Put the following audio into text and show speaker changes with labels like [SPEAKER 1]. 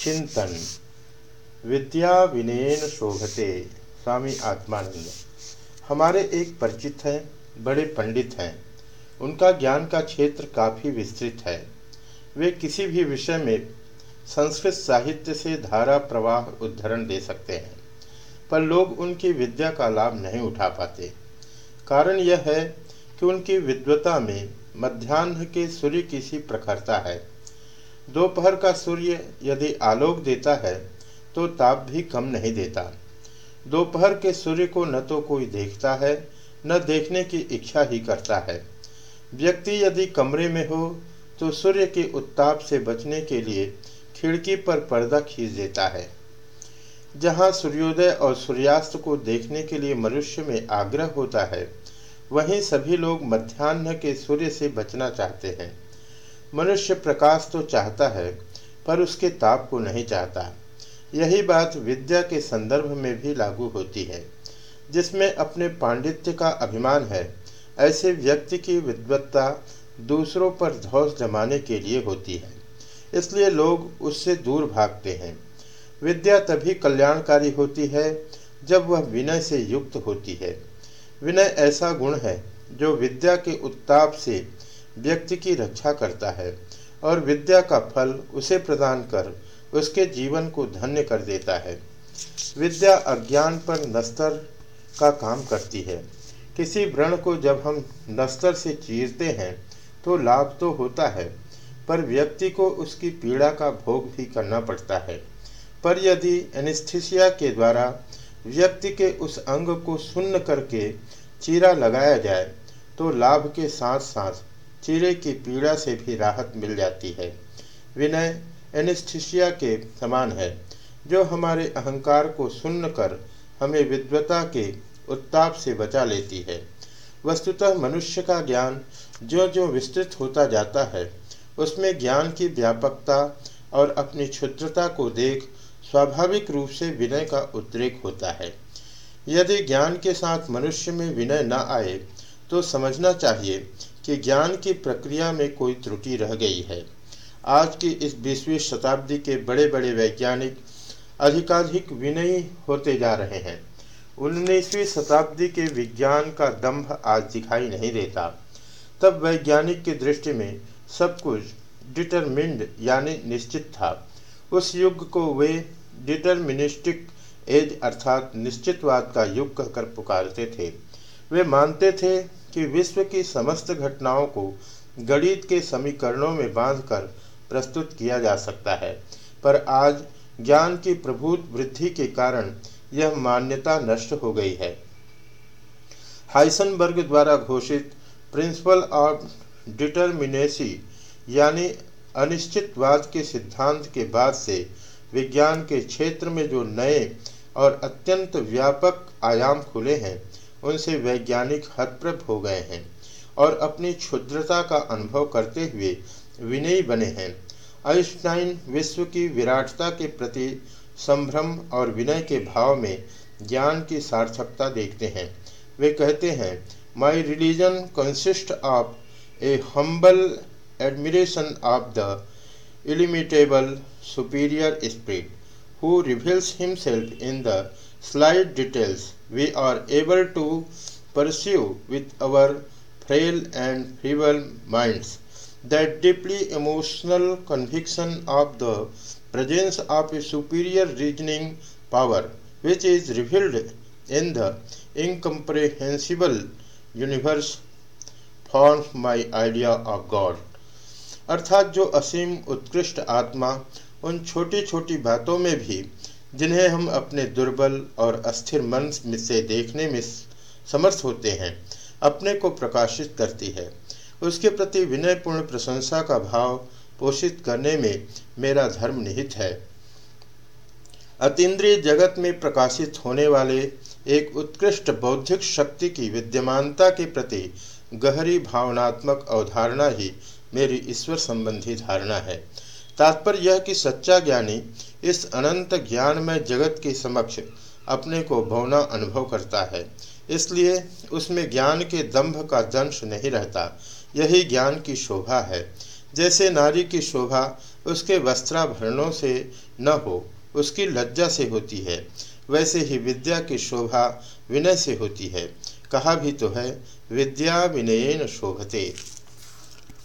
[SPEAKER 1] चिंतन। विद्या विनयन शोभते, स्वामी आत्मानंद। हमारे एक परिचित हैं, बड़े पंडित हैं। उनका ज्ञान का क्षेत्र काफ़ी विस्तृत है। वे किसी भी विषय में संस्कृत साहित्य से धारा प्रवाह उद्धरण दे सकते हैं, पर लोग उनकी विद्या का लाभ नहीं उठा पाते। कारण यह है कि उनकी विद्वता में मध्यान्ह के सूर्य की सी प्रखरता है। दोपहर का सूर्य यदि आलोक देता है तो ताप भी कम नहीं देता। दोपहर के सूर्य को न तो कोई देखता है, न देखने की इच्छा ही करता है। व्यक्ति यदि कमरे में हो तो सूर्य के उत्ताप से बचने के लिए खिड़की पर पर्दा खींच देता है। जहाँ सूर्योदय और सूर्यास्त को देखने के लिए मनुष्य में आग्रह होता है, वहीं सभी लोग मध्यान्ह के सूर्य से बचना चाहते हैं। मनुष्य प्रकाश तो चाहता है, पर उसके ताप को नहीं चाहता। यही बात विद्या के संदर्भ में भी लागू होती है, जिसमें अपने पांडित्य का अभिमान है। ऐसे व्यक्ति की विद्वत्ता दूसरों पर धौस जमाने के लिए होती है, इसलिए लोग उससे दूर भागते हैं। विद्या तभी कल्याणकारी होती है, जब वह विनय से युक्त होती है। विनय ऐसा गुण है, जो विद्या के उत्ताप से व्यक्ति की रक्षा करता है और विद्या का फल उसे प्रदान कर उसके जीवन को धन्य कर देता है। विद्या अज्ञान पर नस्तर का काम करती है। किसी व्रण को जब हम नस्तर से चीरते हैं तो लाभ तो होता है, पर व्यक्ति को उसकी पीड़ा का भोग भी करना पड़ता है। पर यदि एनिस्थीसिया के द्वारा व्यक्ति के उस अंग को सुन्न करके चीरा लगाया जाए तो लाभ के साथ साथ चीरे की पीड़ा से भी राहत मिल जाती है। विनय एनिस्थिशिया के समान है, जो हमारे अहंकार को सुन्न कर हमें विद्वता के उत्ताप से बचा लेती है। वस्तुतः मनुष्य का ज्ञान जो जो विस्तृत होता जाता है, उसमें ज्ञान की व्यापकता और अपनी क्षुद्रता को देख स्वाभाविक रूप से विनय का उद्रेक होता है। यदि ज्ञान के साथ मनुष्य में विनय न आए तो समझना चाहिए कि ज्ञान की प्रक्रिया में कोई त्रुटि रह गई है। आज की इस बीसवीं शताब्दी के बड़े बड़े वैज्ञानिक अधिकाधिक विनयी होते जा रहे हैं। उन्नीसवीं शताब्दी के विज्ञान का दंभ आज दिखाई नहीं देता। तब वैज्ञानिक की दृष्टि में सब कुछ डिटरमिंड यानी निश्चित था। उस युग को वे डिटरमिनिस्टिक एज अर्थात निश्चितवाद का युग कहकर पुकारते थे। वे मानते थे कि विश्व की समस्त घटनाओं को गणित के समीकरणों में बांधकर प्रस्तुत किया जा सकता है। पर आज ज्ञान की प्रभुत वृद्धि के कारण यह मान्यता नष्ट हो गई है। हाइसनबर्ग द्वारा घोषित प्रिंसिपल ऑफ़ डिटर्मिनेसी यानी अनिश्चितवाद के सिद्धांत के बाद से विज्ञान के क्षेत्र में जो नए और अत्यंत व्यापक आयाम खुले हैं उनसे वैज्ञानिक हतप्रभ हो गए हैं और अपनी क्षुद्रता का अनुभव करते हुए विनयी बने हैं। आइंस्टाइन विश्व की विराटता के प्रति संभ्रम और विनय के भाव में ज्ञान की सार्थकता देखते हैं। वे कहते हैं my religion consist of a humble admiration of the illimitable superior spirit who reveals himself in the Slide details we are able to pursue with our frail and feeble minds that deeply emotional conviction of the presence of a superior reasoning power which is revealed in the incomprehensible universe forms my idea of God. अर्थात जो असीम उत्कृष्ट आत्मा उन छोटी छोटी बातों में भी जिन्हें हम अपने दुर्बल और अस्थिर मन से देखने में समर्थ होते हैं, अपने को प्रकाशित करती है। उसके प्रति विनयपूर्ण प्रशंसा का भाव पोषित करने में मेरा धर्म निहित है। अतीन्द्रिय जगत में प्रकाशित होने वाले एक उत्कृष्ट बौद्धिक शक्ति की विद्यमानता के प्रति गहरी भावनात्मक अवधारणा ही मेरी ईश्वर संबंधी धारणा है। तात्पर्य यह कि सच्चा ज्ञानी इस अनंत ज्ञान में जगत के समक्ष अपने को भवना अनुभव करता है। इसलिए उसमें ज्ञान के दंभ का दंश नहीं रहता, यही ज्ञान की शोभा है। जैसे नारी की शोभा उसके वस्त्राभरणों से न हो, उसकी लज्जा से होती है, वैसे ही विद्या की शोभा विनय से होती है। कहा भी तो है, विद्या विनयन शोभते।